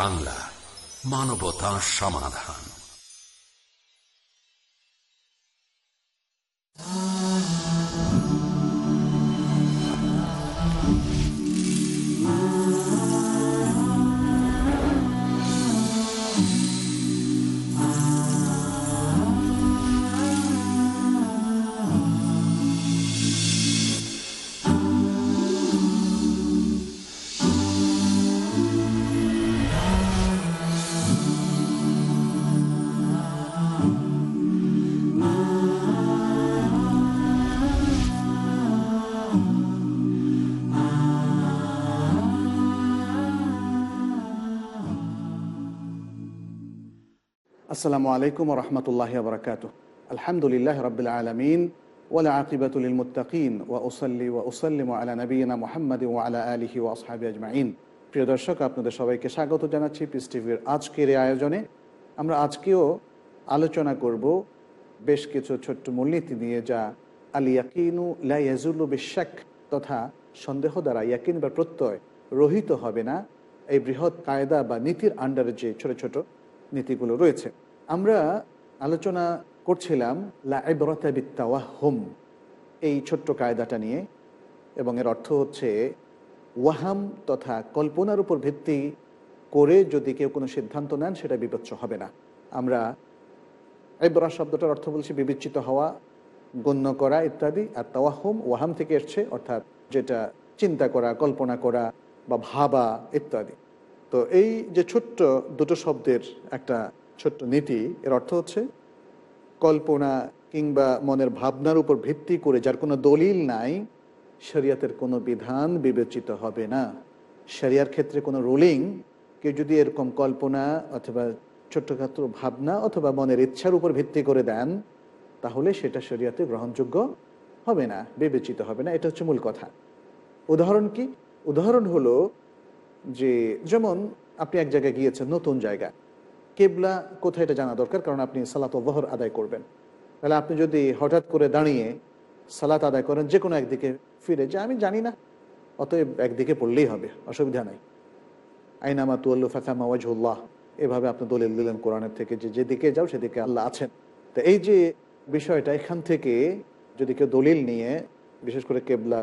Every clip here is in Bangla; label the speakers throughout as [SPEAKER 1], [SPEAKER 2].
[SPEAKER 1] বাংলা মানবতা সমাধান।
[SPEAKER 2] আসসালামু আলাইকুম রহমতুল্লাহ বরকাত আলহামদুলিল্লাহ রবিল আলমিন ওলা আকিবাতুল মুতাকিন ওয়া আলা নবীনা মোহাম্মদ ও আলা আলহি ও আসহাবি আজমাইন প্রিয় দর্শক, আপনাদের সবাইকে স্বাগত জানাচ্ছি পিস টিভির আজকের এই আয়োজনে। আমরা আজকেও আলোচনা করব বেশ কিছু ছোট্ট মূলনীতি নিয়ে, যা আল ইয়াকিনু লাইয়াজুল্লু বিশ্বাক তথা সন্দেহ দ্বারা ইয়াকিন বা প্রত্যয় রহিত হবে না। এই বৃহৎ কায়দা বা নীতির আন্ডারে যে ছোট ছোট নীতিগুলো রয়েছে আমরা আলোচনা করছিলাম হোম এই ছোট্ট কায়দাটা নিয়ে। এবং এর অর্থ হচ্ছে, ওয়াহাম তথা কল্পনার উপর ভিত্তি করে যদি কেউ কোনো সিদ্ধান্ত নেন, সেটা বিবেচ্য হবে না। আমরা এবরা শব্দটার অর্থ বলছি বিবেচিত হওয়া, গণ্য করা ইত্যাদি। আর তাওয়াহম ওয়াহাম থেকে এসছে, অর্থাৎ যেটা চিন্তা করা, কল্পনা করা বা ভাবা ইত্যাদি। তো এই যে ছোট্ট দুটো শব্দের একটা ছোট্ট নীতি, এর অর্থ হচ্ছে কল্পনা কিংবা মনের ভাবনার উপর ভিত্তি করে যার কোনো দলিল নাই, শরিয়াতের কোনো বিধান বিবেচিত হবে না। শরিয়ার ক্ষেত্রে কোনো রুলিং, কেউ যদি এরকম কল্পনা অথবা ছোট্টখাটো ভাবনা অথবা মনের ইচ্ছার উপর ভিত্তি করে দেন, তাহলে সেটা শরিয়াতে গ্রহণযোগ্য হবে না, বিবেচিত হবে না। এটা হচ্ছে মূল কথা। উদাহরণ কি? উদাহরণ হলো যে, যেমন আপনি এক জায়গায় গিয়েছেন, নতুন জায়গা। কেবলা কোথায় এটা জানা দরকার? কারণ আপনি সালাত বহর আদায় করবেন। তাহলে আপনি যদি হঠাৎ করে দাঁড়িয়ে সালাত আদায় করেন, যে কোনো একদিকে ফিরে যে আমি জানি না। অতএব একদিকে পড়লেই হবে, অসুবিধা নাই। আইনামা তুয়াল্লু ফাকামা ওয়াজহুল্লাহ এভাবে আপনি দলিল দিলেন কোরআনের থেকে যে যেদিকে যাও সেদিকে আল্লাহ আছেন। তো এই যে বিষয়টা, এখান থেকে যদি কেউ দলিল নিয়ে, বিশেষ করে কেবলা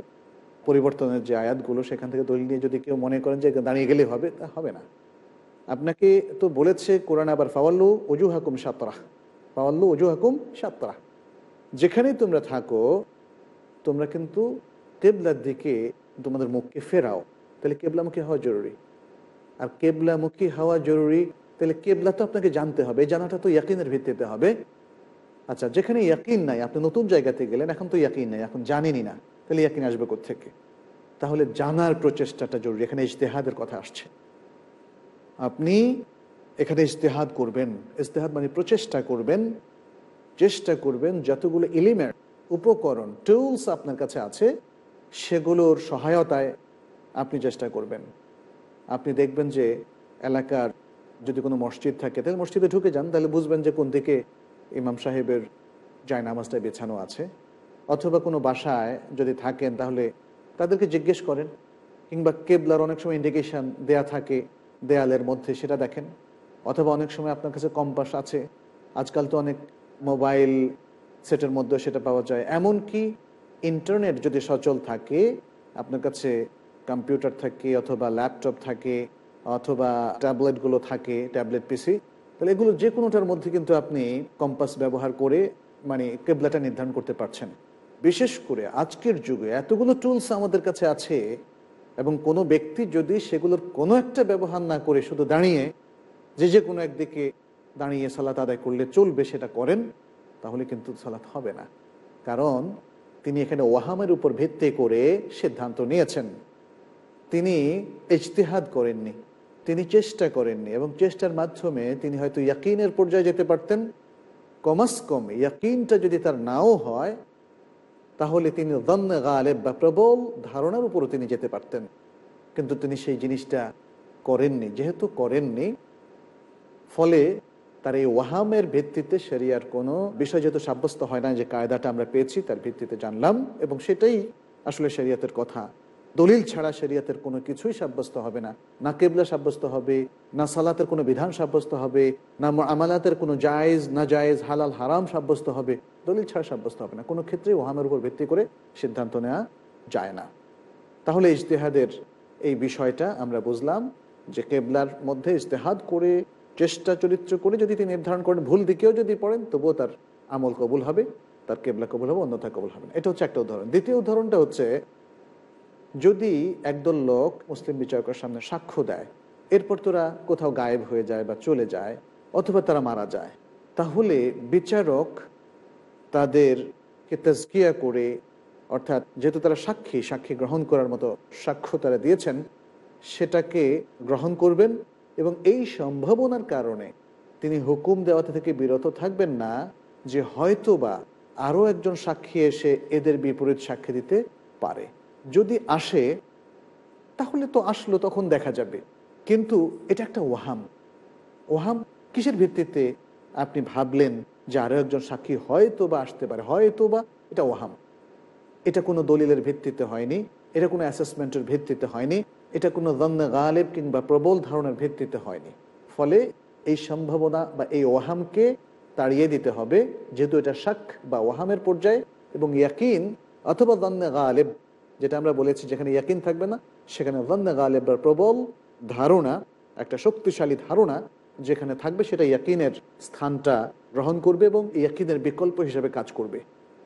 [SPEAKER 2] পরিবর্তনের যে আয়াতগুলো, সেখান থেকে দলিল নিয়ে যদি কেউ মনে করেন যে দাঁড়িয়ে গেলে হবে, তা হবে না। আপনাকে তো বলেছে কোরআন আবার ফাওয়াল্লু অজু হাকুম সাতরা ফাওয়াল্লু অজু হাকুম সাতরা যেখানেই তোমরা থাকো, তোমরা কিন্তু কেবলার দিকে তোমাদের মুখকে ফেরাও। তাহলে কেবলামুখী হওয়া জরুরি। আর কেবলামুখী হওয়া জরুরি, তাহলে কেবলা তো আপনাকে জানতে হবে, জানাটা তো ইয়াকিনের ভিত্তিতে হবে। আচ্ছা যেখানে ইয়াকিন নাই, আপনি নতুন জায়গাতে গেলেন, এখন তো ইয়াকিন নাই, এখন জানেনই না, তাহলে ইয়াকিন আসবে থেকে তাহলে জানার প্রচেষ্টাটা জরুরি, এখানে ইজতেহাদের কথা আসছে। আপনি এখানে ইজতেহাদ করবেন। ইজতেহাদ মানে প্রচেষ্টা করবেন। চেষ্টা করবেন যতগুলো এলিমেন্ট উপকরণ টুলস আপনার কাছে আছে, সেগুলোর সহায়তায় আপনি চেষ্টা করবেন। আপনি দেখবেন যে এলাকার যদি কোনো মসজিদ থাকে, তাহলে মসজিদে ঢুকে যান, তাহলে বুঝবেন যে কোন দিকে ইমাম সাহেবের জায় নামাজটা বেছানো আছে। অথবা কোনো বাসায় যদি থাকেন, তাহলে তাদেরকে জিজ্ঞেস করেন, কিংবা কেবলার অনেক সময় ইন্ডিকেশান দেয়া থাকে। দেয়ালের মধ্যে সেটা দেখেন। অথবা অনেক সময় আপনার কাছে কম্পাস আছে। আজকাল তো অনেক মোবাইল সেটের মধ্যে সেটা পাওয়া যায়। এমনকি ইন্টারনেট যদি সচল থাকে, আপনার কাছে কম্পিউটার থাকে অথবা ল্যাপটপ থাকে অথবা ট্যাবলেটগুলো থাকে, ট্যাবলেট, পিসি, তাহলে এগুলো যে কোনোটার মধ্যে কিন্তু আপনি কম্পাস ব্যবহার করে মানে কেবলাটা নির্ধারণ করতে পারছেন। বিশেষ করে আজকের যুগে এতগুলো টুলস আমাদের কাছে আছে এবং কোনো ব্যক্তি যদি সেগুলোর কোনো একটা ব্যবহার না করে শুধু দাঁড়িয়ে যে যে কোনো একদিকে দাঁড়িয়ে সালাত আদায় করলে চলবে সেটা করেন, তাহলে কিন্তু সালাত হবে না। কারণ তিনি এখানে ওয়াহামের উপর ভিত্তি করে সিদ্ধান্ত নিয়েছেন। তিনি ইজতেহাদ করেননি, তিনি চেষ্টা করেননি এবং চেষ্টার মাধ্যমে তিনি হয়তো ইয়াকিনের পর্যায়ে যেতে পারতেন। কমাস কম ইয়াকিনটা যদি তার নাও হয় তাহলে তিনি দন্ন গালেব বা প্রবল ধারণার উপরও তিনি যেতে পারতেন। কিন্তু তিনি সেই জিনিসটা করেননি, যেহেতু করেননি, ফলে তার এই ওয়াহামের ভিত্তিতে সেরিয়ার কোনো বিষয় যেহেতু সাব্যস্ত হয় না যে কায়দাটা আমরা পেয়েছি, তার ভিত্তিতে জানলাম এবং সেটাই আসলে শরিয়াতের কথা। দলিল ছাড়া শরিয়াতের কোনো কিছুই সাব্যস্ত হবে না। না কেবলা সাব্যস্ত হবে, না সালাতের কোনো বিধান সাব্যস্ত হবে, না আমালাতের কোনো জায়েজ, না জায়েজ, হালাল, হারাম সাব্যস্ত হবে। দলিল ছাড়া সাব্যস্ত হবে না। কোনো ক্ষেত্রে ওহামের উপর ভিত্তি করে সিদ্ধান্ত নেওয়া যায় না। তাহলে ইজতেহাদের এই বিষয়টা আমরা বুঝলাম যে কেবলার মধ্যে ইজতেহাদ করে, চেষ্টা, চরিত্র করে যদি তিনি নির্ধারণ করেন, ভুল দিকেও যদি পড়েন, তবুও তার আমল কবুল হবে, তার কেবলা কবুল হবে, অন্যথা কবুল হবে না। এটা হচ্ছে একটা উদাহরণ। দ্বিতীয় উদাহরণটা হচ্ছে যদি একদল লোক মুসলিম বিচারকের সামনে সাক্ষ্য দেয়, এরপর তোরা কোথাও গায়েব হয়ে যায় বা চলে যায় অথবা তারা মারা যায়, তাহলে বিচারক তাদেরকে তাজকিয়া করে, অর্থাৎ যেহেতু তারা সাক্ষী সাক্ষী গ্রহণ করার মতো সাক্ষ্য তারা দিয়েছেন, সেটাকে গ্রহণ করবেন এবং এই সম্ভাবনার কারণে তিনি হুকুম দেওয়াতে থেকে বিরত থাকবেন না যে হয়তোবা আরও একজন সাক্ষী এসে এদের বিপরীত সাক্ষী দিতে পারে। যদি আসে, তাহলে তো আসলো, তখন দেখা যাবে। কিন্তু এটা একটা ওহাম ওহাম কিসের ভিত্তিতে আপনি ভাবলেন যে আরও একজন সাক্ষী হয়তো বা আসতে পারে, হয়তো বা এটা ওহাম এটা কোনো দলিলের ভিত্তিতে হয়নি, এটা কোনো অ্যাসেসমেন্টের ভিত্তিতে হয়নি, এটা কোনো দন্দ গালেব কিংবা প্রবল ধারণার ভিত্তিতে হয়নি। ফলে এই সম্ভাবনা বা এই ওহামকে তাড়িয়ে দিতে হবে, যেহেতু এটা শাক বা ওহামের পর্যায়ে এবং ইয়াকিন অথবা দন্দ গালেব যেটা আমরা বলেছি যেখানে ইয়াকিন থাকবে না, সেখানে দন্দ গালেব প্রবল ধারণা, একটা শক্তিশালী ধারণা যেখানে থাকবে সেটা ইয়াকিনের স্থানটা গ্রহণ করবে এবং ইয়াকিনের বিকল্প হিসেবে কাজ করবে।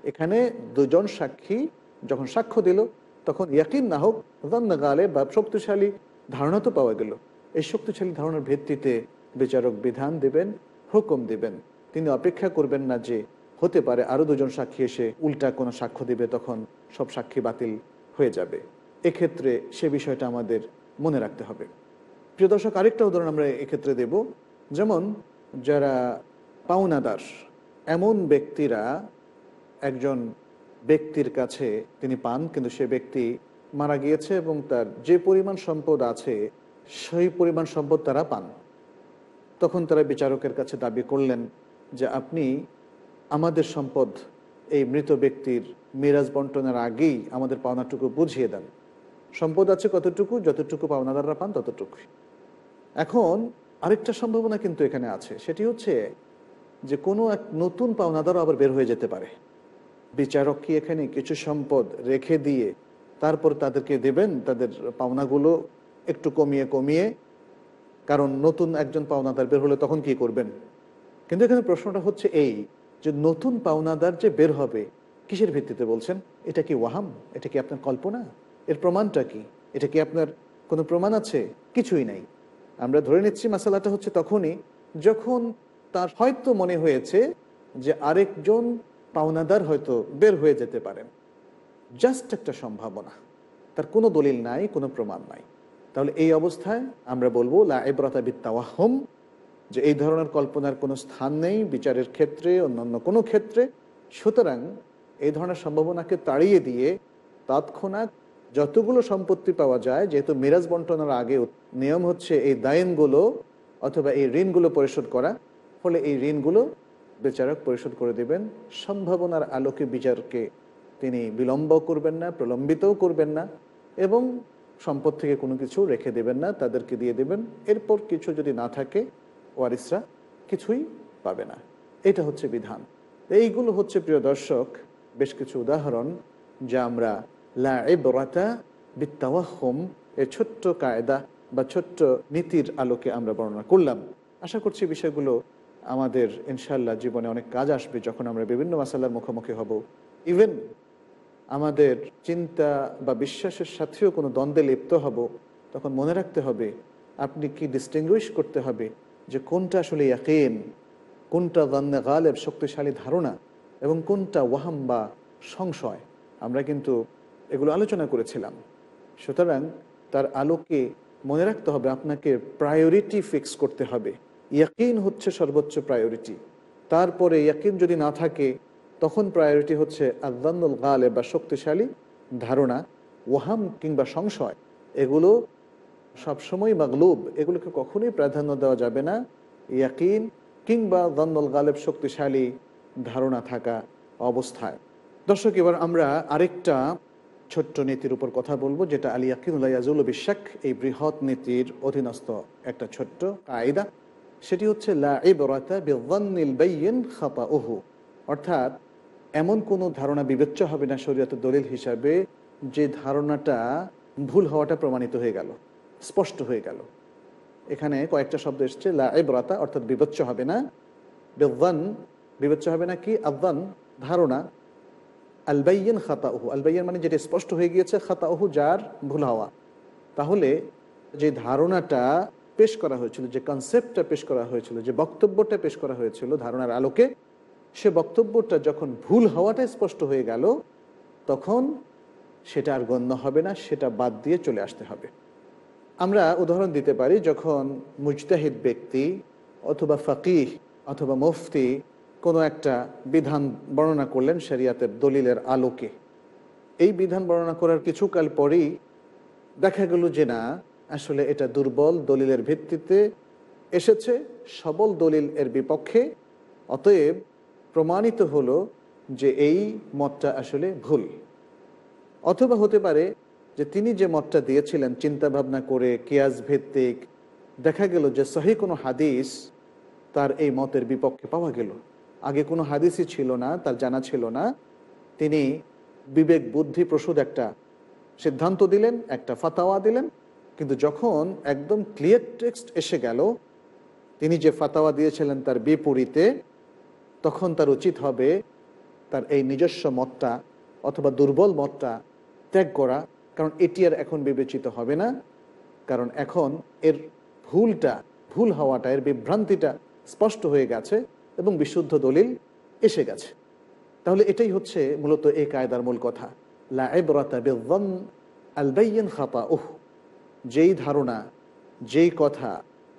[SPEAKER 2] এখানে দুজন সাক্ষী যখন সাক্ষ্য দিল, তখন ইয়াকিন না হোক দন্দ গালে বা শক্তিশালী ধারণা তো পাওয়া গেল। এই শক্তিশালী ধারণার ভিত্তিতে বিচারক বিধান দেবেন, হুকুম দিবেন। তিনি অপেক্ষা করবেন না যে হতে পারে আরও দুজন সাক্ষী এসে উল্টা কোনো সাক্ষ্য দিবে, তখন সব সাক্ষী বাতিল হয়ে যাবে। এক্ষেত্রে সে বিষয়টা আমাদের মনে রাখতে হবে। প্রিয় দর্শক, আরেকটা উদাহরণ আমরা এক্ষেত্রে দেব। যেমন, যারা পাওনাদার, এমন ব্যক্তিরা একজন ব্যক্তির কাছে তিনি পান, কিন্তু সে ব্যক্তি মারা গিয়েছে এবং তার যে পরিমাণ সম্পদ আছে, সেই পরিমাণ সম্পদ তারা পান। তখন তারা বিচারকের কাছে দাবি করলেন যে, আপনি আমাদের সম্পদ এই মৃত ব্যক্তির মিরাজ বন্টনের আগেই আমাদের পাওনাটুকু বুঝিয়ে দেন। সম্পদ আছে কতটুকু, যতটুকু পাওনাদাররা পান ততটুকুই। এখন আরেকটা সম্ভাবনা কিন্তু এখানে আছে, সেটি হচ্ছে যে কোনো এক নতুন পাওনাদারও আবার বের হয়ে যেতে পারে। বিচারক কি এখানে কিছু সম্পদ রেখে দিয়ে তারপর তাদেরকে দেবেন? তাদের পাওনাগুলো একটু কমিয়ে কমিয়ে, কারণ নতুন একজন পাওনাদার বের হলে তখন কি করবেন? কিন্তু এখানে প্রশ্নটা হচ্ছে এই যে নতুন পাওনাদার যে বের হবে, কিসের ভিত্তিতে বলছেন? এটা কি ওয়াহাম? এটা কি আপনার কল্পনা? এর প্রমাণটা কি? এটা কি আপনার কোনো প্রমাণ আছে? কিছুই নাই। আমরা ধরে নিচ্ছি মশালাটা হচ্ছে তখনই যখন তার হয়তো মনে হয়েছে যে আরেকজন পাওনাদার হয়তো বের হয়ে যেতে পারেন। জাস্ট একটা সম্ভাবনা। তার কোনো দলিল নাই, কোনো প্রমাণ নাই। তাহলে এই অবস্থায় আমরা বলব, লা এব্রতা বিত্তাওয়াহম যে এই ধরনের কল্পনার কোনো স্থান নেই, বিচারের ক্ষেত্রে, অন্যান্য কোনো ক্ষেত্রে। সুতরাং এই ধরনের সম্ভাবনাকে তাড়িয়ে দিয়ে তৎক্ষণাৎ যতগুলো সম্পত্তি পাওয়া যায়, যেহেতু মিরাজ বন্টনের আগে নিয়ম হচ্ছে এই দায়নগুলো অথবা এই ঋণগুলো পরিশোধ করা, ফলে এই ঋণগুলো বিচারক পরিশোধ করে দেবেন। সম্ভাবনার আলোকে বিচারকে তিনি বিলম্ব করবেন না, প্রলম্বিতও করবেন না এবং সম্পদ থেকে কোনো কিছু রেখে দেবেন না, তাদেরকে দিয়ে দেবেন। এরপর কিছু যদি না থাকে ওয়ারিসরা কিছুই পাবে না। এটা হচ্ছে বিধান। এইগুলো হচ্ছে প্রিয় দর্শক, বেশ কিছু উদাহরণ যা আমরা লা এবরাতা বিত্তাওয়াহম, এর ছোট্ট কায়দা বা ছোট্ট নীতির আলোকে আমরা বর্ণনা করলাম। আশা করছি বিষয়গুলো আমাদের ইনশাল্লাহ জীবনে অনেক কাজ আসবে যখন আমরা বিভিন্ন মাসাল্লার মুখোমুখি হব। ইভেন আমাদের চিন্তা বা বিশ্বাসের সাথেও কোনো দ্বন্দ্বে লিপ্ত হব, তখন মনে রাখতে হবে, আপনি কি ডিস্টিংগুইশ করতে হবে যে কোনটা আসলে ইয়াকিন, কোনটা দ্বন্দ্বে গালেব শক্তিশালী ধারণা এবং কোনটা ওয়াহাম বা সংশয়। আমরা কিন্তু এগুলো আলোচনা করেছিলাম। সুতরাং তার আলোকে মনে রাখতে হবে, আপনাকে প্রায়োরিটি ফিক্স করতে হবে। ইয়াকিন হচ্ছে সর্বোচ্চ প্রায়োরিটি তারপরে ইয়াকিন যদি না থাকে, তখন প্রায়োরিটি হচ্ছে আদান্নুল গালে বা শক্তিশালী ধারণা, ওয়াহাম কিংবা সংশয়। এগুলো সবসময় মাগলুব, এগুলোকে কখনোই প্রাধান্য দেওয়া যাবে না। ইয়াকিন কিংবা দন্দল গালেব শক্তিশালী ধারণা থাকা অবস্থায়। দর্শক, এবার আমরা আরেকটা ছোট্ট নীতির উপর কথা বলব, যেটা আলী আকিনুল্লাহুল বিশ্বাক এই বৃহৎ নীতির অধীনস্থ একটা ছোট্ট কায়দা। সেটি হচ্ছে অর্থাৎ, এমন কোনো ধারণা বিবেচ্য হবে না, শরীয়তের দলিল হিসাবে যে ধারণাটা ভুল হওয়াটা প্রমাণিত হয়ে গেল। স্পষ্ট হয়ে গেল। এখানে কয়েকটা শব্দ এসছে, লা ইবরাতা, অর্থাৎ বিবেচ্য হবে না। বেদান বিবেচ্য হবে না কি? আদান ধারণা। আলবাইয়েন খাতাউহু, আলবাইয়েন মানে যেটা স্পষ্ট হয়ে গিয়েছে, খাতাউহু যার ভুল হওয়া। তাহলে যে ধারণাটা পেশ করা হয়েছিল, যে কনসেপ্টটা পেশ করা হয়েছিল, যে বক্তব্যটা পেশ করা হয়েছিল ধারণার আলোকে, সে বক্তব্যটা যখন ভুল হওয়াটা স্পষ্ট হয়ে গেল, তখন সেটা আর গণ্য হবে না, সেটা বাদ দিয়ে চলে আসতে হবে। আমরা উদাহরণ দিতে পারি যখন মুজতাহিদ ব্যক্তি অথবা ফকিহ অথবা মুফতি কোনো একটা বিধান বর্ণনা করলেন শরিয়াতের দলিলের আলোকে। এই বিধান বর্ণনা করার কিছুকাল পরেই দেখা গেল যে না, আসলে এটা দুর্বল দলিলের ভিত্তিতে এসেছে, সবল দলিল এর বিপক্ষে, অতএব প্রমাণিত হলো যে এই মতটা আসলে ভুল। অথবা হতে পারে যে তিনি যে মতটা দিয়েছিলেন চিন্তা ভাবনা করে কিয়াজ ভিত্তিক, দেখা গেল যে সহি কোনো হাদিস তার এই মতের বিপক্ষে পাওয়া গেল। আগে কোনো হাদিসই ছিল না, তার জানা ছিল না। তিনি বিবেক, বুদ্ধি, প্রসূদ একটা সিদ্ধান্ত দিলেন, একটা ফাতাওয়া দিলেন। কিন্তু যখন একদম ক্লিয়ার টেক্সট এসে গেল, তিনি যে ফাতাওয়া দিয়েছিলেন তার বিপরীতে, তখন তার উচিত হবে তার এই নিজস্ব মতটা অথবা দুর্বল মতটা ত্যাগ করা। কারণ এটি আর এখন বিবেচিত হবে না। কারণ এখন এর ভুলটা, ভুল হওয়াটা, এর বিভ্রান্তিটা স্পষ্ট হয়ে গেছে এবং বিশুদ্ধ দলিল এসে গেছে। তাহলে এটাই হচ্ছে মূলত এই কায়দার মূল কথা। ওহ যেই ধারণা, যেই কথা,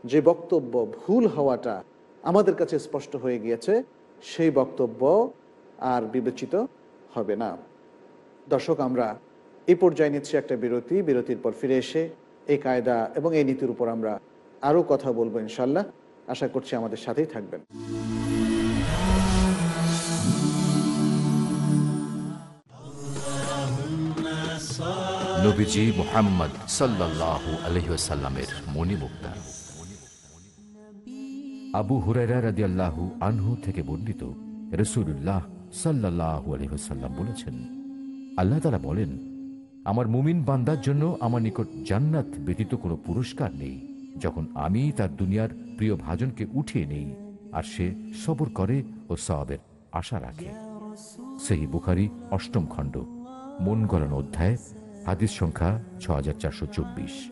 [SPEAKER 2] যে বক্তব্য ভুল হওয়াটা আমাদের কাছে স্পষ্ট হয়ে গিয়েছে, সেই বক্তব্য আর বিবেচিত হবে না। দর্শক, আমরা এই পর্যায়ে নিচ্ছি একটা বিরতি। বিরতির পর ফিরে এসে এই কায়দা এবং এই নীতির উপর আমরা আরও কথা বলব ইনশাল্লাহ আশা করছি আমাদের সাথেই থাকবেন।
[SPEAKER 3] নবীজি মোহাম্মদ সাল্লাহ আলহিসাল্লামের মণিমুক্তা। আবু হুরাইরা রাদি আল্লাহু আনহু থেকে বর্ণিত রসুল্লাহ সাল্লাহ আলহিহাল্লাম বলেছেন, আল্লাহ তালা বলেন আমার মুমিন বান্দার জন্য আমার নিকট জান্নাত ব্যতীত কোনো পুরস্কার নেই। যখন আমি তার দুনিয়ার প্রিয় ভাজনকে উঠিয়ে নেই, আর সে সবর করে ও সবের আশা রাখে। সেই বুখারি, অষ্টম খণ্ড, মন গলানো অধ্যায়, হাদিস সংখ্যা ছ হাজার চারশো চব্বিশ।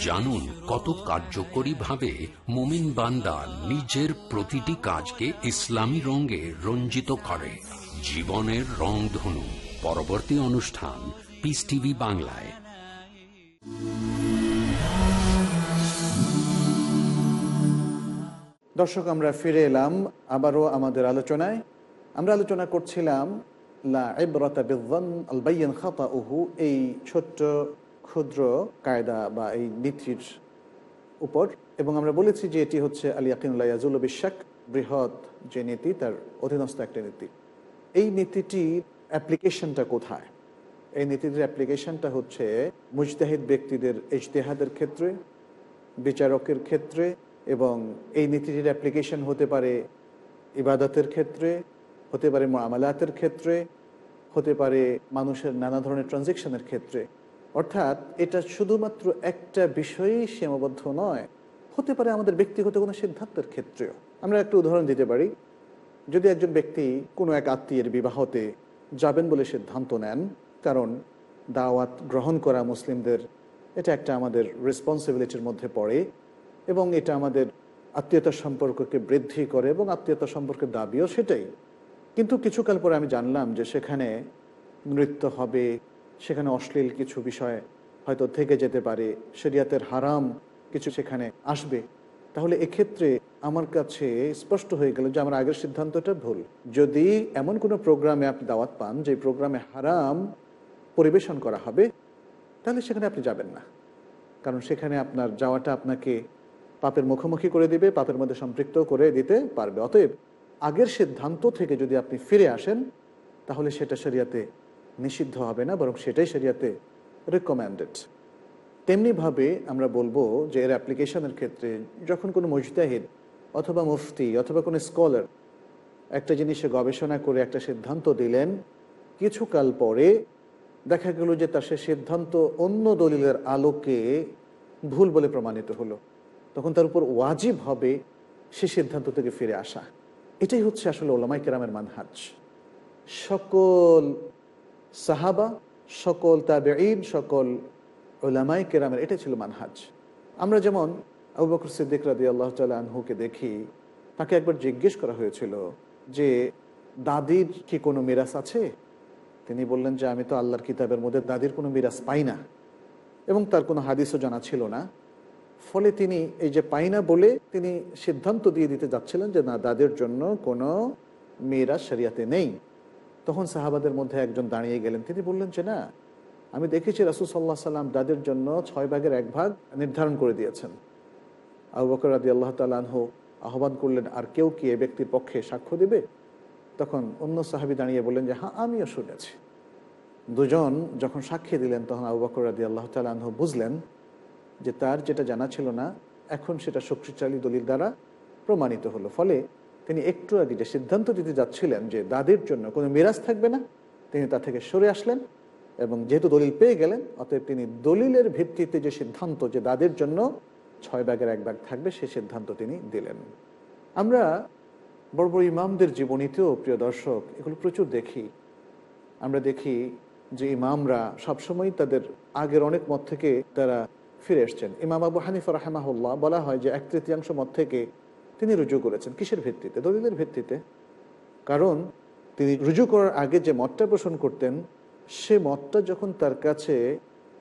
[SPEAKER 1] জানুন কত কার্যকরী ভাবে মোমিন বান্দা নিজের প্রতিটি কাজকে ইসলামী রঙে রঞ্জিত করে। জীবনের রং ধনু পরবর্তী অনুষ্ঠান পিস টিভি বাংলায়।
[SPEAKER 2] দর্শক আমরা ফিরে এলাম আবারও আমাদের আলোচনায়। আমরা আলোচনা করছিলাম লা ইবরাতা বিদ্বান আল বাইয়ান উহু এই ছোট্ট ক্ষুদ্র কায়দা বা এই নীতির উপর। এবং আমরা বলেছি যে এটি হচ্ছে আলী আকিনুল্লাহ ইয়াজুল বিশ্বাক বৃহৎ যে নীতি, তার অধীনস্থ একটা নীতি। এই নীতিটির অ্যাপ্লিকেশনটা কোথায়? এই নীতির অ্যাপ্লিকেশনটা হচ্ছে মুজতাহিদ ব্যক্তিদের ইজতেহাদের ক্ষেত্রে, বিচারকের ক্ষেত্রে, এবং এই নীতিটির অ্যাপ্লিকেশন হতে পারে ইবাদতের ক্ষেত্রে হতে পারে মামালাতের ক্ষেত্রে, হতে পারে মানুষের নানা ধরনের ট্রানজেকশনের ক্ষেত্রে। অর্থাৎ এটা শুধুমাত্র একটা বিষয়েই সীমাবদ্ধ নয়, হতে পারে আমাদের ব্যক্তিগত কোনো সিদ্ধান্তের ক্ষেত্রেও। আমরা একটা উদাহরণ দিতে পারি। যদি একজন ব্যক্তি কোনো এক আত্মীয়ের বিবাহতে যাবেন বলে সিদ্ধান্ত নেন, কারণ দাওয়াত গ্রহণ করা মুসলিমদের, এটা একটা আমাদের রেসপন্সিবিলিটির মধ্যে পড়ে এবং এটা আমাদের আত্মীয়তার সম্পর্ককে বৃদ্ধি করে এবং আত্মীয়তা সম্পর্কের দাবিও সেটাই। কিন্তু কিছুকাল পরে আমি জানলাম যে সেখানে নৃত্য হবে, সেখানে অশ্লীল কিছু বিষয় হয়তো থেকে যেতে পারে, শরিয়াতের হারাম কিছু সেখানে আসবে। তাহলে এক্ষেত্রে আমার কাছে স্পষ্ট হয়ে গেল যে আমার আগের সিদ্ধান্তটা ভুল। যদি এমন কোনো প্রোগ্রামে আপনি দাওয়াত পান, যে প্রোগ্রামে হারাম পরিবেশন করা হবে, তাহলে সেখানে আপনি যাবেন না। কারণ সেখানে আপনার যাওয়াটা আপনাকে পাপের মুখোমুখি করে দিবে, পাপের মধ্যে সম্পৃক্ত করে দিতে পারবে। অতএব আগের সিদ্ধান্ত থেকে যদি আপনি ফিরে আসেন, তাহলে সেটা শরিয়াতে নিষিদ্ধ হবে না, বরং সেটাই শরিয়াতে রেকমেন্ডেড তেমনিভাবে আমরা বলব যে এর অ্যাপ্লিকেশনের ক্ষেত্রে যখন কোনো মুজতাহিদ অথবা মুফতি অথবা কোনো স্কলার একটা জিনিসে গবেষণা করে একটা সিদ্ধান্ত দিলেন কিছুকাল পরে দেখা গেল যে তার সে সিদ্ধান্ত অন্য দলিলের আলোকে ভুল বলে প্রমাণিত হলো। তখন তার উপর ওয়াজিব হবে সে সিদ্ধান্ত থেকে ফিরে আসা। এটাই হচ্ছে আসলে ওলামাই কেরামের মানহাজ। সকল সাহাবা, সকল তাবেঈন, সকল ওলামাই কেরামের এটাই ছিল মানহাজ। আমরা যেমন আবু বকর সিদ্দিক রাদি আল্লাহ তালা আনহুকে দেখি, তাকে একবার জিজ্ঞেস করা হয়েছিল যে, দাদির কি কোনো মিরাস আছে? তিনি বললেন যে, আমি তো আল্লাহর কিতাবের মধ্যে দাদির কোনো মিরাস পাই না এবং তার কোনো হাদিসও জানা ছিল না। ফলে তিনি এই যে পাই না বলে তিনি সিদ্ধান্ত দিয়ে দিতে যাচ্ছিলেন যে না দাদের জন্য কোনো মেয়েরা শরিয়াতে নেই। তখন সাহাবাদের মধ্যে একজন দাঁড়িয়ে গেলেন। তিনি বললেন যে, না, আমি দেখেছি রাসুল সাল্লাহ সাল্লাম দাদের জন্য ছয় ভাগের এক ভাগ নির্ধারণ করে দিয়েছেন। আবু বকর রাদি আল্লাহ তালাহ আহ্বান করলেন, আর কেউ কি এ ব্যক্তির পক্ষে সাক্ষ্য দেবে? তখন অন্য সাহাবি দাঁড়িয়ে বললেন যে হ্যাঁ আমিও শুনেছি। দুজন যখন সাক্ষী দিলেন, তখন আবু বকর রাদি আল্লাহ তালাহ বুঝলেন যে তার যেটা জানা ছিল না, এখন সেটা শক্তিশালী দলিল দ্বারা প্রমাণিত হলো। ফলে তিনি একটু আগে যে সিদ্ধান্ত দিতে যাচ্ছিলেন যে দাদির জন্য কোনো মিরাজ থাকবে না, তিনি তা থেকে সরে আসলেন এবং যেহেতু দলিল পেয়ে গেলেন, অতএব তিনি দলিলের ভিত্তিতে যে সিদ্ধান্ত যে দাদের জন্য ছয় ব্যাগের এক ব্যাগ থাকবে সেই সিদ্ধান্ত তিনি দিলেন। আমরা বড় বড় ইমামদের জীবনীতেও, প্রিয় দর্শক, এগুলো প্রচুর দেখি। আমরা দেখি যে ইমামরা সবসময় তাদের আগের অনেক মত থেকে তারা ফিরে এসছেন। ইমাম আবু হানিফা রাহেমাহুল্লাহ বলা হয় যে এক তৃতীয়াংশ মত থেকে তিনি রুজু করেছেন। কিসের ভিত্তিতে? দলিলের ভিত্তিতে। কারণ তিনি রুজু করার আগে যে মতটা পোষণ করতেন, সে মতটা যখন তার কাছে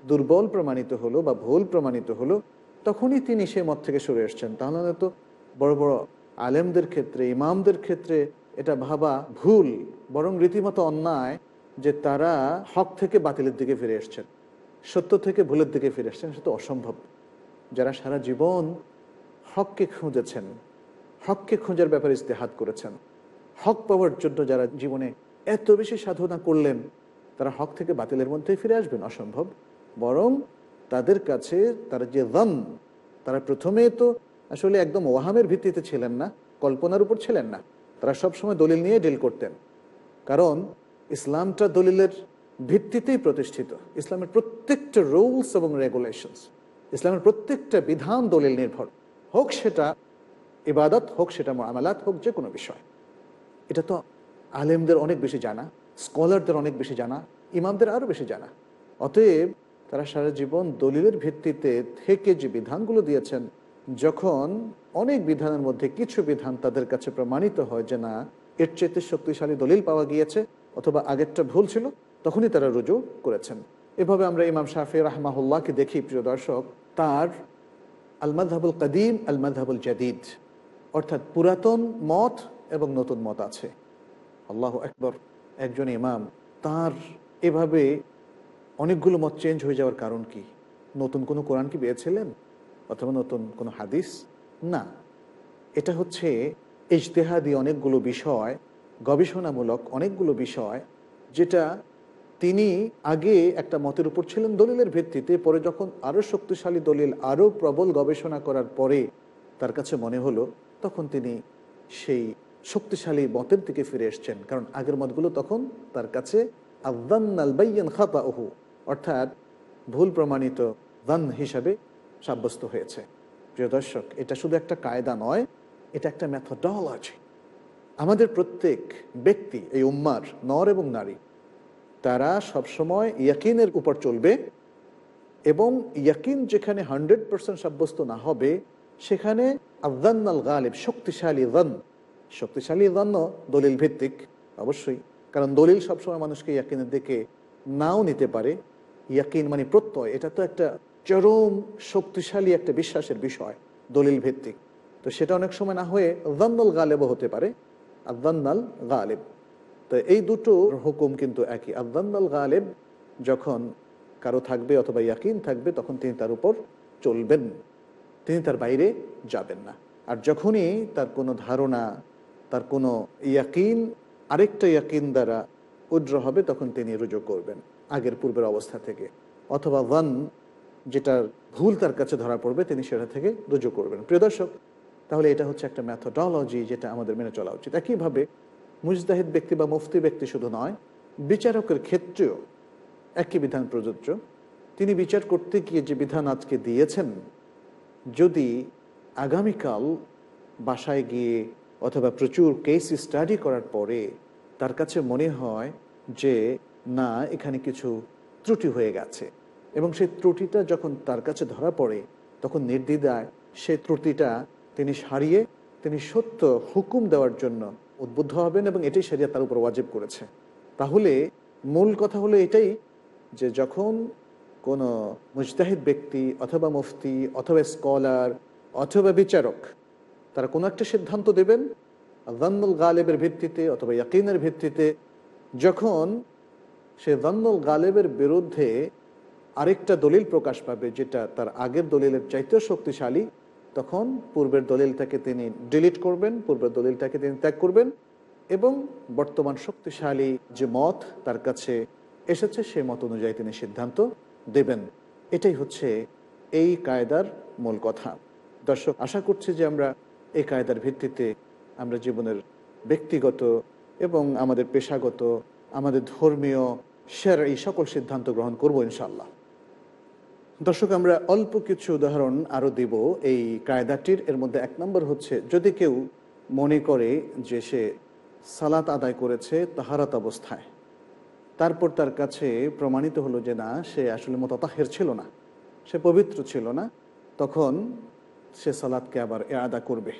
[SPEAKER 2] দুর্বল প্রমাণিত হলো বা ভুল প্রমাণিত হলো, তখনই তিনি সে মত থেকে সরে এসছেন। তাহলে তো বড় বড় আলেমদের ক্ষেত্রে, ইমামদের ক্ষেত্রে এটা ভাবা ভুল, বরং রীতিমতো অন্যায় যে তারা হক থেকে বাতিলের দিকে ফিরে এসছেন। সত্য থেকে ভুলের দিকে ফিরে আসছেন সে তো অসম্ভব। যারা সারা জীবন হককে খুঁজেছেন, হককে খোঁজার ব্যাপারে ইস্তেহাত করেছেন, হক পাওয়ার জন্য যারা জীবনে এত বেশি সাধনা করলেন, তারা হক থেকে বাতিলের মধ্যে ফিরে আসবেন, অসম্ভব। বরং তাদের কাছে তারা যে দম, তারা প্রথমে তো আসলে একদম ওয়াহামের ভিত্তিতে ছিলেন না, কল্পনার উপর ছিলেন না। তারা সবসময় দলিল নিয়ে ডিল করতেন। কারণ ইসলামটা দলিলের ভিত্তিতেই প্রতিষ্ঠিত। ইসলামের প্রত্যেকটা রুলস এবং রেগুলেশনস ইসলামের প্রত্যেকটা বিধান দলিল নির্ভর। হোক সেটা ইবাদত, হোক সেটা মামালাত, হোক যে কোনো বিষয়। এটা তো আলেমদের অনেক বেশি জানা, স্কলারদের অনেক বেশি জানা, ইমামদের আরও বেশি জানা। অতএব তারা সারা জীবন দলিলের ভিত্তিতে থেকে যে বিধানগুলো দিয়েছেন, যখন অনেক বিধানের মধ্যে কিছু বিধান তাদের কাছে প্রমাণিত হয় যে না, এর চেয়ে শক্তিশালী দলিল পাওয়া গিয়েছে অথবা আগেরটা ভুল ছিল তখনই তারা রুজু করেছেন। এভাবে আমরা ইমাম শাফি রাহমাহুল্লাহকে দেখি, প্রিয় দর্শক, তার আলমাধাবুল কাদিম আলমাধাবুল জাদিদ। অর্থাৎ পুরাতন মত এবং নতুন মত আছে। আল্লাহ একবার একজন ইমাম, তার এভাবে অনেকগুলো মত চেঞ্জ হয়ে যাওয়ার কারণ কি? নতুন কোনো কোরআন কি পেয়েছিলেন? অথবা নতুন কোনো হাদিস? না। এটা হচ্ছে ইজতেহাদি অনেকগুলো বিষয়, গবেষণামূলক অনেকগুলো বিষয়, যেটা তিনি আগে একটা মতের উপর ছিলেন দলিলের ভিত্তিতে, পরে যখন আরও শক্তিশালী দলিল, আরও প্রবল গবেষণা করার পরে তার কাছে মনে হলো, তখন তিনি সেই শক্তিশালী মতের দিকে ফিরে এসছেন। কারণ আগের মতগুলো তখন তার কাছে আদান্নালবাইয়ান খাতা ওহু অর্থাৎ ভুল প্রমাণিত দান হিসাবে সাব্যস্ত হয়েছে। প্রিয় দর্শক, এটা শুধু একটা কায়দা নয়, এটা একটা ম্যাথোডলজি আমাদের প্রত্যেক ব্যক্তি, এই উম্মার, নর এবং নারী তারা সবসময় ইয়াকিনের উপর চলবে এবং ইয়াকিন যেখানে হান্ড্রেড পার্সেন্ট সাব্যস্ত না হবে, সেখানে আল গালিব, শক্তিশালী দান শক্তিশালী দান্য দলিল ভিত্তিক অবশ্যই। কারণ দলিল সবসময় মানুষকে ইয়াকিনের দিকে নাও নিতে পারে। ইয়াকিন মানে প্রত্যয়, এটা তো একটা চরম শক্তিশালী একটা বিশ্বাসের বিষয় দলিল ভিত্তিক তো সেটা অনেক সময় না হয়ে দান্নল গালেবও হতে পারে। আদান্নাল গালেব। তো এই দুটো হুকুম কিন্তু একই। আদান্নাল গালেব যখন কারও থাকবে অথবা ইয়াকিন থাকবে, তখন তিনি তার উপর চলবেন। তিনি তার বাইরে যাবেন না। আর যখনই তার কোনো ধারণা, তার কোনো ইয়াকিন, আরেকটা ইয়াকিন দ্বারা উজ্র হবে, তখন তিনি রুজু করবেন আগের পূর্বের অবস্থা থেকে। অথবা ওয়ান যেটার ভুল তার কাছে ধরা পড়বে, তিনি সেটা থেকে রুজু করবেন। প্রিয় দর্শক, তাহলে এটা হচ্ছে একটা ম্যাথোডলজি যেটা আমাদের মেনে চলা উচিত। একইভাবে মুজদাহিদ ব্যক্তি বা মুফতি ব্যক্তি শুধু নয়, বিচারকের ক্ষেত্রেও একই বিধান প্রযোজ্য। তিনি বিচার করতে গিয়ে যে বিধান আজকে দিয়েছেন, যদি আগামীকাল বাসায় গিয়ে অথবা প্রচুর কেস স্টাডি করার পরে তার কাছে মনে হয় যে, না, এখানে কিছু ত্রুটি হয়ে গেছে। এবং সেই ত্রুটিটা যখন তার কাছে ধরা পড়ে, তখন নির্দ্বিধায় সেই ত্রুটিটা তিনি সারিয়ে, তিনি সত্য হুকুম দেওয়ার জন্য উদ্বুদ্ধ হবেন এবং এটাই সেরিয়া তার উপর ওয়াজিব করেছে। তাহলে মূল কথা হলো এটাই যে যখন কোনো মুজতাহিদ ব্যক্তি অথবা মুফতি অথবা স্কলার অথবা বিচারক তারা কোনো একটা সিদ্ধান্ত দেবেন জান্নুল গালেবের ভিত্তিতে অথবা ইয়াকিনের ভিত্তিতে, যখন সে জান্নুল গালেবের বিরুদ্ধে আরেকটা দলিল প্রকাশ পাবে যেটা তার আগের দলিলের চাইতেও শক্তিশালী তখন পূর্বের দলিলটাকে তিনি ডিলিট করবেন, পূর্বের দলিলটাকে তিনি ত্যাগ করবেন এবং বর্তমান শক্তিশালী যে মত তার কাছে এসেছে, সেই মত অনুযায়ী তিনি সিদ্ধান্ত দেবেন। এটাই হচ্ছে এই কায়দার মূল কথা। দর্শক, আশা করছি যে আমরা এই কায়দার ভিত্তিতে আমরা জীবনের ব্যক্তিগত এবং আমাদের পেশাগত, আমাদের ধর্মীয় সেরা এই সকল সিদ্ধান্ত গ্রহণ করব ইনশাল্লাহ দর্শক, আমরা অল্প কিছু উদাহরণ আরও দিব। এই কায়দাটির, এর মধ্যে এক নম্বর হচ্ছে, যদি কেউ মনে করে যে সে সালাত আদায় করেছে তাহারাত অবস্থায়, তারপর তার কাছে প্রমাণিত হলো যে না, সে আসলে মতাহের ছিল না, সে পবিত্র ছিল না, তখন সে সালাদকে আবার এ আদা করবে।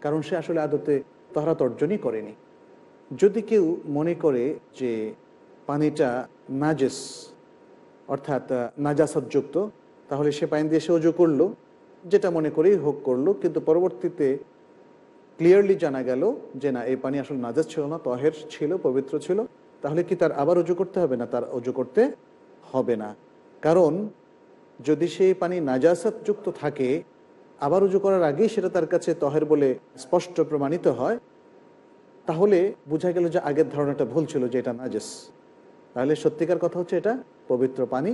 [SPEAKER 2] কারণ সে আসলে আদতে তাহারাত অর্জনই করেনি। যদি কেউ মনে করে যে পানিটা নাজেস অর্থাৎ নাজাসতযুক্ত, তাহলে সে পানি দিয়ে সে অজু করল, যেটা মনে করেই হোক করল, কিন্তু পরবর্তীতে ক্লিয়ারলি জানা গেল যে না, এই পানি আসলে নাজাস ছিল না, তহের ছিল, পবিত্র ছিল, তাহলে কি তার আবার অজু করতে হবে না? তার অজু করতে হবে না। কারণ, যদি সেই পানি নাজাসাতযুক্ত থাকে, আবার উজু করার আগেই সেটা তার কাছে তহের বলে স্পষ্ট প্রমাণিত হয়, তাহলে বোঝা গেল যে আগের ধারণাটা ভুল ছিল যে এটা নাজেস। তাহলে সত্যিকার কথা হচ্ছে এটা, পবিত্র পানি,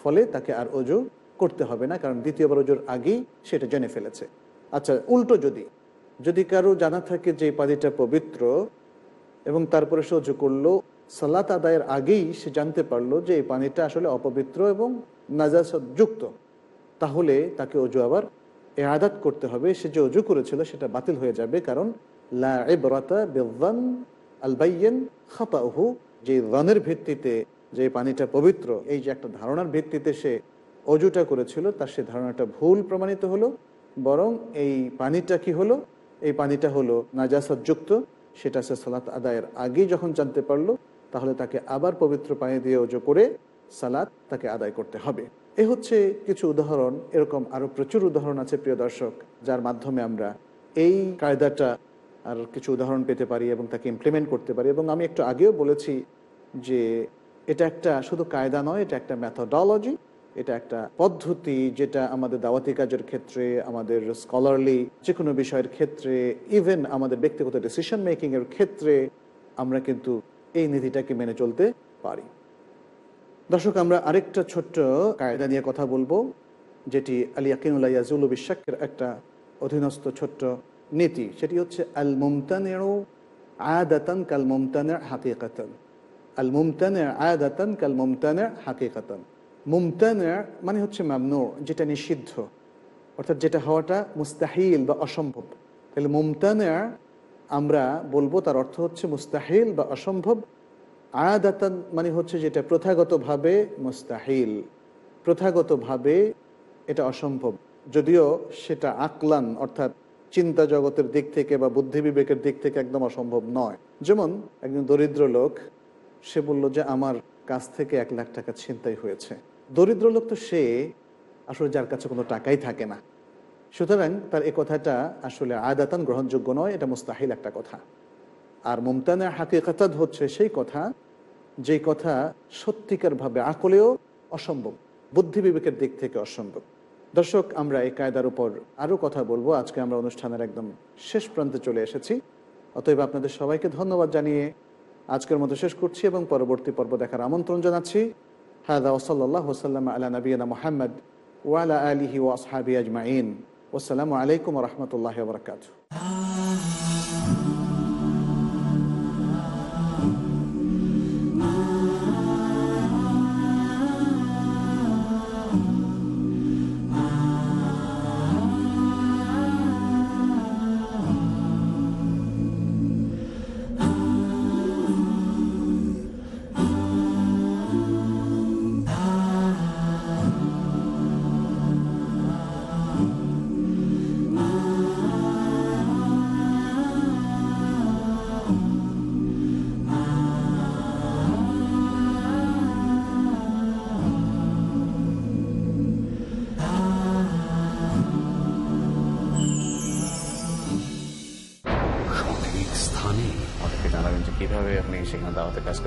[SPEAKER 2] ফলে তাকে আর অজু করতে হবে না, কারণ দ্বিতীয়বার অজুর আগেই সেটা জেনে ফেলেছে। আচ্ছা উল্টো যদি যদি কারও জানা থাকে যে পানিটা পবিত্র, এবং তারপরে সে অজু করল, সালাত আদায়ের আগেই সে জানতে পারল যে এই পানিটা আসলে অপবিত্র এবং নাজাসযুক্ত, তাহলে তাকে অজু আবার এ আদাত করতে হবে। সে যে অজু করেছিল সেটা বাতিল হয়ে যাবে, কারণ লা এবরাতা বেদান আলবাইয়েন খাতাহু যে রানের ভিত্তিতে যে পানিটা পবিত্র, এই যে একটা ধারণার ভিত্তিতে সে অজুটা করেছিল, তার সে ধারণাটা ভুল প্রমাণিত হলো, বরং এই পানিটা কি হলো? এই পানিটা হলো নাজাসাতযুক্ত সেটা সে সালাত আদায়ের আগেই যখন জানতে পারল, তাহলে তাকে আবার পবিত্র পানি দিয়ে অজু করে সালাত তাকে আদায় করতে হবে। এ হচ্ছে কিছু উদাহরণ, এরকম আরও প্রচুর উদাহরণ আছে প্রিয় দর্শক, যার মাধ্যমে আমরা এই কায়দাটা আর কিছু উদাহরণ পেতে পারি এবং তাকে ইমপ্লিমেন্ট করতে পারি। এবং আমি একটু আগেও বলেছি যে এটা একটা শুধু কায়দা নয়, এটা একটা ম্যাথোডলজি এটা একটা পদ্ধতি যেটা আমাদের দাওয়াতি কাজের ক্ষেত্রে, আমাদের স্কলারলি যে কোনো বিষয়ের ক্ষেত্রে ইভেন আমাদের ব্যক্তিগত ডিসিশন মেকিংয়ের ক্ষেত্রে আমরা কিন্তু এই নীতিটাকে মেনে চলতে পারি। দর্শক, আমরা আরেকটা ছোট্ট কায়দা নিয়ে কথা বলব, যেটি আলী আকিনুল্লাহ ইয়াজুল বিশ্বাক্যের একটা অধীনস্থ ছোট্ট নীতি, সেটি হচ্ছে আল মুমতানেও আদাতান কাল মুমতানে হাকিকাতান। আল মুমতানে আদাতান কাল মুমতানে হাকিকাতান। মুমতানে মানে হচ্ছে মামনু, যেটা নিষিদ্ধ। অর্থাৎ যেটা হওয়াটা মুস্তাহিল বা অসম্ভব। তাহলে মুমতানে আমরা বলব তার অর্থ হচ্ছে মুস্তাহিল বা অসম্ভব। আয়াদাতান মানে হচ্ছে যেটা প্রথাগতভাবে মুস্তাহিল। প্রথাগতভাবে এটা অসম্ভব। যদিও সেটা আকলান, অর্থাৎ চিন্তা জগতের দিক থেকে বা বুদ্ধি বিবেকের দিক থেকে একদম অসম্ভব নয়। যেমন একজন দরিদ্র লোক, সে বলল যে, আমার কাছ থেকে এক লাখ টাকা ছিনতাই হয়েছে। দরিদ্র লোক তো সে, আসলে যার কাছে কোনো টাকাই থাকে না। সুতরাং তার এ কথাটা আসলে আয়াদাতান গ্রহণযোগ্য নয়, এটা মুস্তাহিল একটা কথা। আর মুমতানা হাকিকাতাদ হচ্ছে সেই কথা যে কথা সত্যিকারভাবে আকলেও অসম্ভব, বুদ্ধি বিবেকের দিক থেকে অসম্ভব। দর্শক, আমরা এই কায়দার উপর আরও কথা বলব। আজকে আমরা অনুষ্ঠানের একদম শেষ প্রান্তে চলে এসেছি। অতএব আপনাদের সবাইকে ধন্যবাদ জানিয়ে আজকের মতো শেষ করছি এবং পরবর্তী পর্ব দেখার আমন্ত্রণ জানাচ্ছি। হায়দা ওসল্লাহ ওসাল্লাম আলা নবীনা মোহাম্মদ ওয়ালা আলিহি ওয়াসহাবি আজমাইন। ওসালাম আলাইকুম রহমতুল্লাহ বরকাত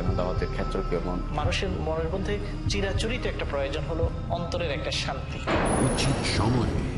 [SPEAKER 4] দাওয়াতের ক্ষেত্র কেমন
[SPEAKER 5] মানুষের মনের মধ্যে চিরাচরিত একটা প্রয়োজন হলো অন্তরের একটা শান্তি।
[SPEAKER 1] উচিত সময়ে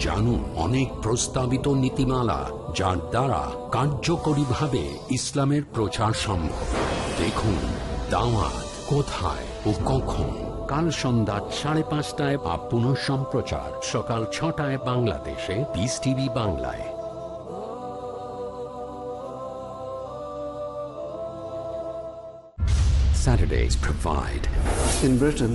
[SPEAKER 1] জানুন অনেক প্রস্তাবিত নীতিমালা যার দ্বারা কার্যকরীভাবে ইসলামের প্রচার সম্ভব। দেখুন দাওয়াত কোথায় ও কখন? কাল সন্ধ্যা সাড়ে পাঁচটায় বা পুনঃ সম্প্রচার। সকাল ছটায় বাংলাদেশে পিস টিভি বাংলায়। Saturdays provide.
[SPEAKER 6] In Britain,